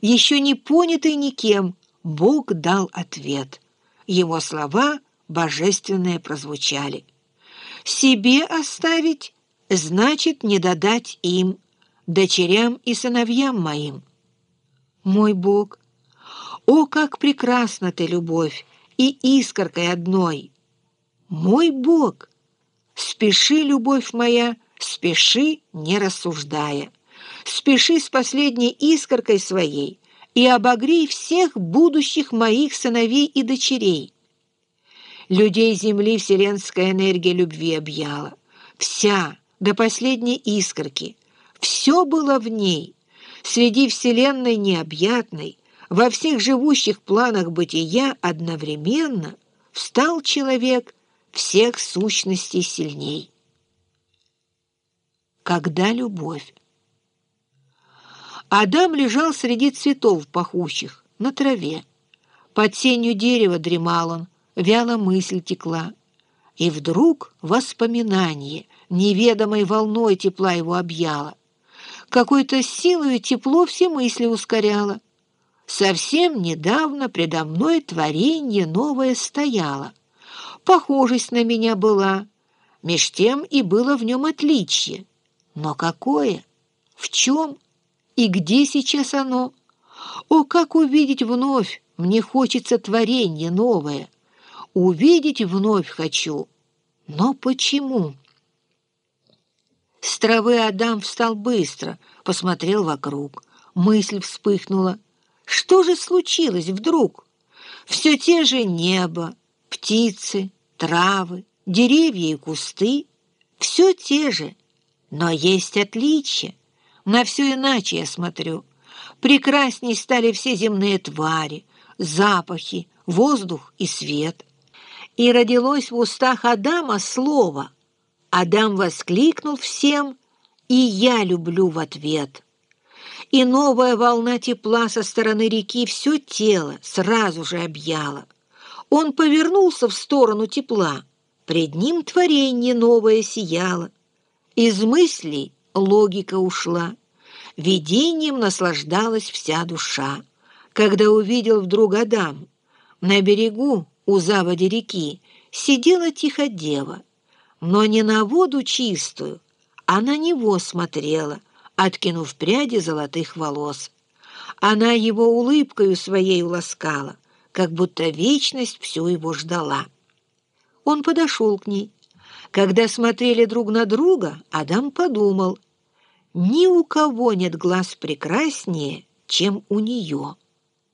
еще не понятый никем, Бог дал ответ. Его слова божественные прозвучали. «Себе оставить значит не додать им, дочерям и сыновьям моим». Мой Бог, о, как прекрасна ты, любовь, и искоркой одной! Мой Бог, спеши, любовь моя, спеши, не рассуждая, спеши с последней искоркой своей и обогрей всех будущих моих сыновей и дочерей. Людей земли вселенская энергия любви объяла, вся, до последней искорки, все было в ней, среди вселенной необъятной, во всех живущих планах бытия одновременно встал человек всех сущностей сильней. Когда любовь? Адам лежал среди цветов пахучих, на траве. Под тенью дерева дремал он, вяло мысль текла. И вдруг воспоминание неведомой волной тепла его объяло. Какой-то силой тепло все мысли ускоряло. Совсем недавно предо мной творение новое стояло. Похожесть на меня была, меж тем и было в нем отличие. Но какое? В чем? И где сейчас оно? О, как увидеть вновь! Мне хочется творение новое. Увидеть вновь хочу. Но почему? С травы Адам встал быстро, посмотрел вокруг. Мысль вспыхнула. Что же случилось вдруг? Все те же небо, птицы, травы, деревья и кусты. Все те же, но есть отличия. На все иначе я смотрю. Прекрасней стали все земные твари, запахи, воздух и свет. И родилось в устах Адама слово. Адам воскликнул всем, и я люблю в ответ — и новая волна тепла со стороны реки все тело сразу же объяла. Он повернулся в сторону тепла, пред ним творение новое сияло. Из мыслей логика ушла, видением наслаждалась вся душа. Когда увидел вдруг Адам, на берегу у заводи реки сидела тихо дева, но не на воду чистую, а на него смотрела — откинув пряди золотых волос. Она его улыбкою своей уласкала, как будто вечность всю его ждала. Он подошел к ней. Когда смотрели друг на друга, Адам подумал, ни у кого нет глаз прекраснее, чем у нее.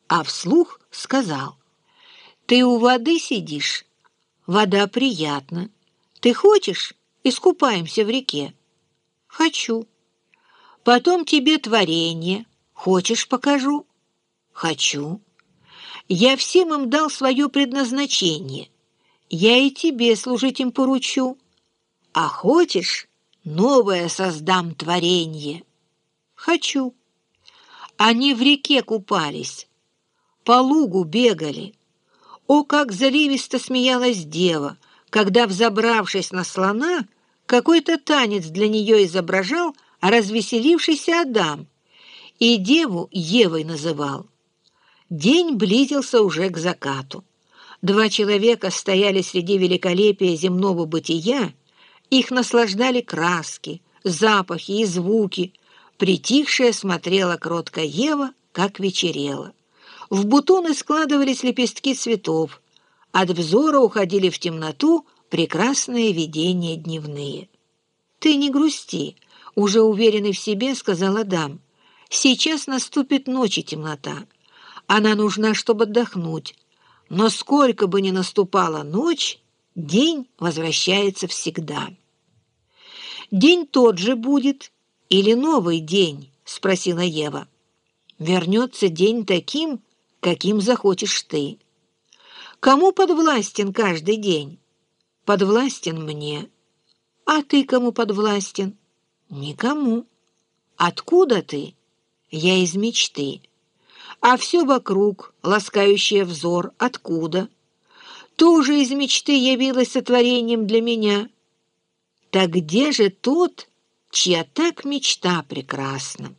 А вслух сказал, «Ты у воды сидишь? Вода приятна. Ты хочешь, искупаемся в реке?» «Хочу». Потом тебе творение. Хочешь, покажу? Хочу. Я всем им дал свое предназначение. Я и тебе служить им поручу. А хочешь, новое создам творение? Хочу. Они в реке купались, по лугу бегали. О, как заливисто смеялась дева, когда, взобравшись на слона, какой-то танец для нее изображал, развеселившийся Адам, и деву Евой называл. День близился уже к закату. Два человека стояли среди великолепия земного бытия, их наслаждали краски, запахи и звуки. Притихшая смотрела кротко Ева, как вечерело. В бутоны складывались лепестки цветов, от взора уходили в темноту прекрасные видения дневные. «Ты не грусти», уже уверенный в себе, сказал Адам. «Сейчас наступит ночь и темнота. Она нужна, чтобы отдохнуть. Но сколько бы ни наступала ночь, день возвращается всегда». «День тот же будет или новый день?» — спросила Ева. «Вернется день таким, каким захочешь ты. Кому подвластен каждый день? Подвластен мне. А ты кому подвластен?» Никому. Откуда ты? Я из мечты. А все вокруг, ласкающее взор, откуда? Тоже из мечты явилось сотворением для меня. Так где же тот, чья так мечта прекрасна?